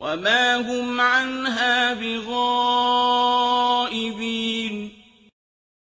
وَمَا هُمْ عَنْهَا بغار